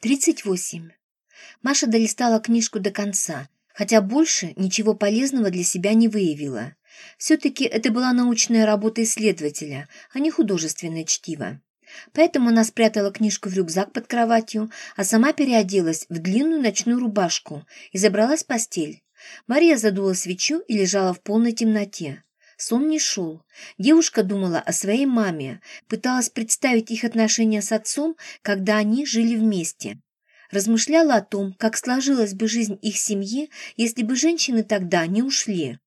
38. Маша долистала книжку до конца, хотя больше ничего полезного для себя не выявила. Все-таки это была научная работа исследователя, а не художественное чтиво. Поэтому она спрятала книжку в рюкзак под кроватью, а сама переоделась в длинную ночную рубашку и забралась в постель. Мария задула свечу и лежала в полной темноте. Сон не шел. Девушка думала о своей маме, пыталась представить их отношения с отцом, когда они жили вместе. Размышляла о том, как сложилась бы жизнь их семьи, если бы женщины тогда не ушли.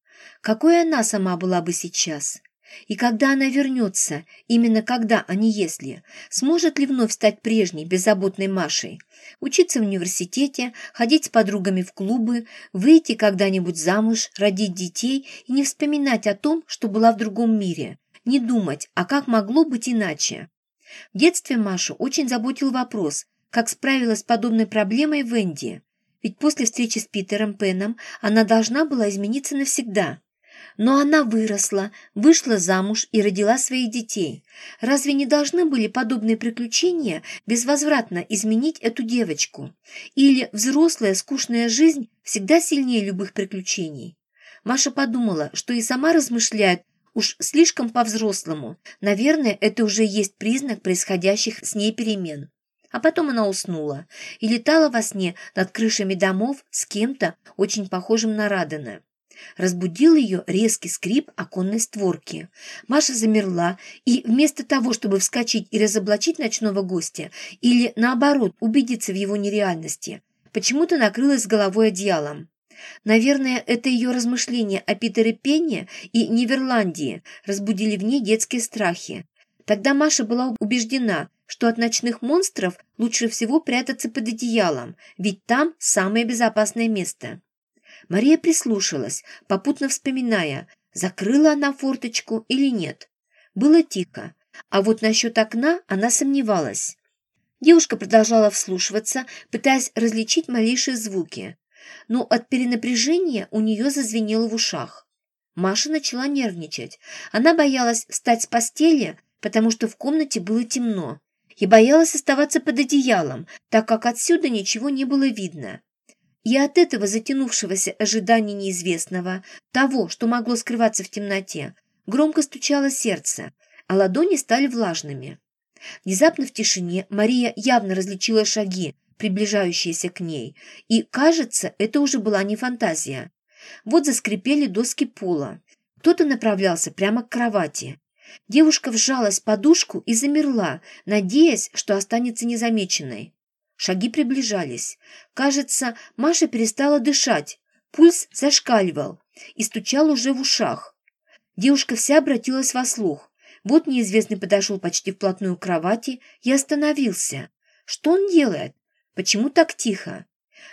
Какой она сама была бы сейчас? И когда она вернется, именно когда, а не если, сможет ли вновь стать прежней, беззаботной Машей? Учиться в университете, ходить с подругами в клубы, выйти когда-нибудь замуж, родить детей и не вспоминать о том, что была в другом мире, не думать, а как могло быть иначе? В детстве Машу очень заботил вопрос, как справилась с подобной проблемой Венди. Ведь после встречи с Питером Пеном она должна была измениться навсегда. Но она выросла, вышла замуж и родила своих детей. Разве не должны были подобные приключения безвозвратно изменить эту девочку? Или взрослая скучная жизнь всегда сильнее любых приключений? Маша подумала, что и сама размышляет уж слишком по-взрослому. Наверное, это уже есть признак происходящих с ней перемен. А потом она уснула и летала во сне над крышами домов с кем-то очень похожим на Радена. Разбудил ее резкий скрип оконной створки. Маша замерла и вместо того, чтобы вскочить и разоблачить ночного гостя, или, наоборот, убедиться в его нереальности, почему-то накрылась головой одеялом. Наверное, это ее размышления о Питере Пенне и Ниверландии разбудили в ней детские страхи. Тогда Маша была убеждена, что от ночных монстров лучше всего прятаться под одеялом, ведь там самое безопасное место. Мария прислушалась, попутно вспоминая, закрыла она форточку или нет. Было тихо, а вот насчет окна она сомневалась. Девушка продолжала вслушиваться, пытаясь различить малейшие звуки, но от перенапряжения у нее зазвенело в ушах. Маша начала нервничать. Она боялась встать с постели, потому что в комнате было темно, и боялась оставаться под одеялом, так как отсюда ничего не было видно. И от этого затянувшегося ожидания неизвестного, того, что могло скрываться в темноте, громко стучало сердце, а ладони стали влажными. Внезапно в тишине Мария явно различила шаги, приближающиеся к ней, и, кажется, это уже была не фантазия. Вот заскрипели доски пола. Кто-то направлялся прямо к кровати. Девушка вжалась в подушку и замерла, надеясь, что останется незамеченной. Шаги приближались. Кажется, Маша перестала дышать. Пульс зашкаливал и стучал уже в ушах. Девушка вся обратилась во слух. Вот неизвестный подошел почти вплотную к кровати и остановился. Что он делает? Почему так тихо?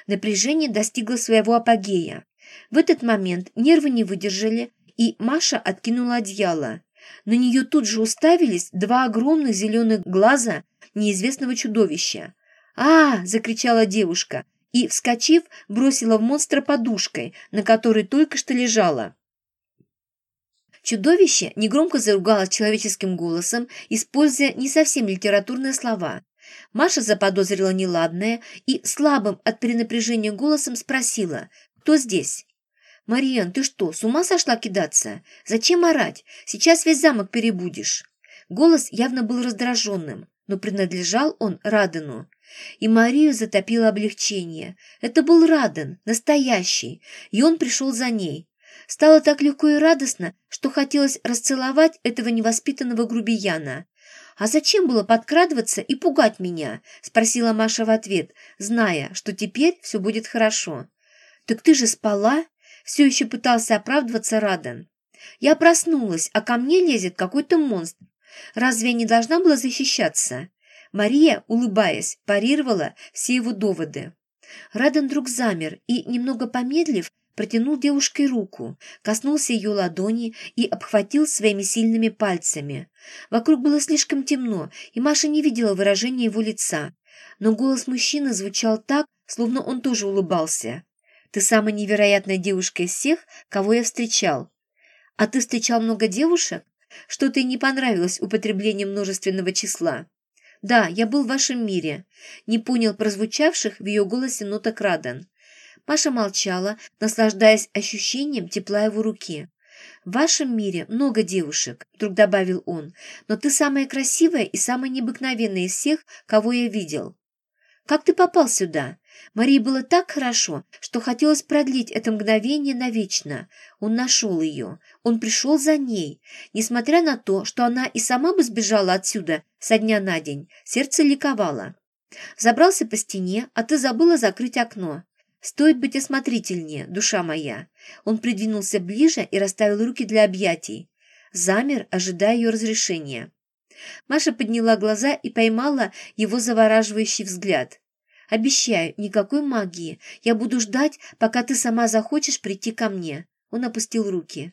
Напряжение достигло своего апогея. В этот момент нервы не выдержали, и Маша откинула одеяло. На нее тут же уставились два огромных зеленых глаза неизвестного чудовища. «А!» – закричала девушка и, вскочив, бросила в монстра подушкой, на которой только что лежала. Чудовище негромко заругалось человеческим голосом, используя не совсем литературные слова. Маша заподозрила неладное и слабым от перенапряжения голосом спросила «Кто здесь?» «Мариан, ты что, с ума сошла кидаться? Зачем орать? Сейчас весь замок перебудешь». Голос явно был раздраженным, но принадлежал он Радену. И Марию затопило облегчение. Это был Раден, настоящий, и он пришел за ней. Стало так легко и радостно, что хотелось расцеловать этого невоспитанного грубияна. «А зачем было подкрадываться и пугать меня?» – спросила Маша в ответ, зная, что теперь все будет хорошо. «Так ты же спала?» – все еще пытался оправдываться Раден. «Я проснулась, а ко мне лезет какой-то монстр. Разве я не должна была защищаться?» Мария, улыбаясь, парировала все его доводы. Раден вдруг замер и, немного помедлив, протянул девушке руку, коснулся ее ладони и обхватил своими сильными пальцами. Вокруг было слишком темно, и Маша не видела выражения его лица. Но голос мужчины звучал так, словно он тоже улыбался. «Ты самая невероятная девушка из всех, кого я встречал». «А ты встречал много девушек? Что-то и не понравилось употребление множественного числа». «Да, я был в вашем мире», — не понял прозвучавших в ее голосе ноток Радан. Маша молчала, наслаждаясь ощущением тепла его руки. «В вашем мире много девушек», — вдруг добавил он, «но ты самая красивая и самая необыкновенная из всех, кого я видел». «Как ты попал сюда?» Марии было так хорошо, что хотелось продлить это мгновение навечно. Он нашел ее. Он пришел за ней. Несмотря на то, что она и сама бы сбежала отсюда со дня на день, сердце ликовало. Забрался по стене, а ты забыла закрыть окно. Стоит быть осмотрительнее, душа моя. Он придвинулся ближе и расставил руки для объятий. Замер, ожидая ее разрешения. Маша подняла глаза и поймала его завораживающий взгляд. Обещаю, никакой магии. Я буду ждать, пока ты сама захочешь прийти ко мне». Он опустил руки.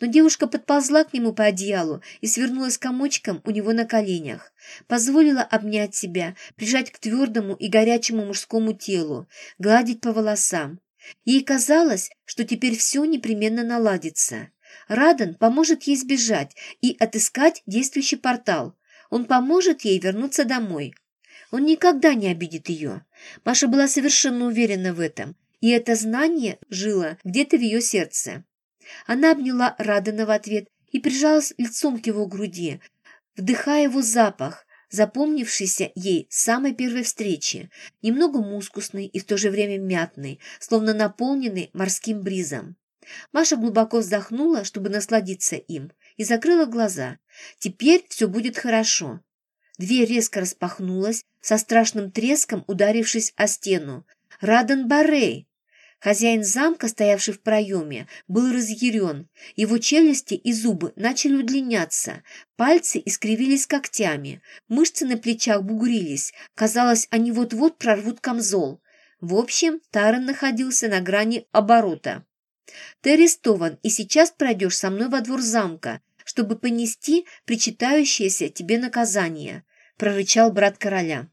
Но девушка подползла к нему по одеялу и свернулась комочком у него на коленях. Позволила обнять себя, прижать к твердому и горячему мужскому телу, гладить по волосам. Ей казалось, что теперь все непременно наладится. Радан поможет ей сбежать и отыскать действующий портал. Он поможет ей вернуться домой. Он никогда не обидит ее. Маша была совершенно уверена в этом, и это знание жило где-то в ее сердце. Она обняла Радана в ответ и прижалась лицом к его груди, вдыхая его запах, запомнившийся ей с самой первой встречи, немного мускусный и в то же время мятный, словно наполненный морским бризом. Маша глубоко вздохнула, чтобы насладиться им, и закрыла глаза. Теперь все будет хорошо. Дверь резко распахнулась, со страшным треском ударившись о стену. «Радан Барей!» Хозяин замка, стоявший в проеме, был разъярен. Его челюсти и зубы начали удлиняться, пальцы искривились когтями, мышцы на плечах бугрились. Казалось, они вот-вот прорвут камзол. В общем, Таран находился на грани оборота. «Ты арестован, и сейчас пройдешь со мной во двор замка, чтобы понести причитающееся тебе наказание», – прорычал брат короля.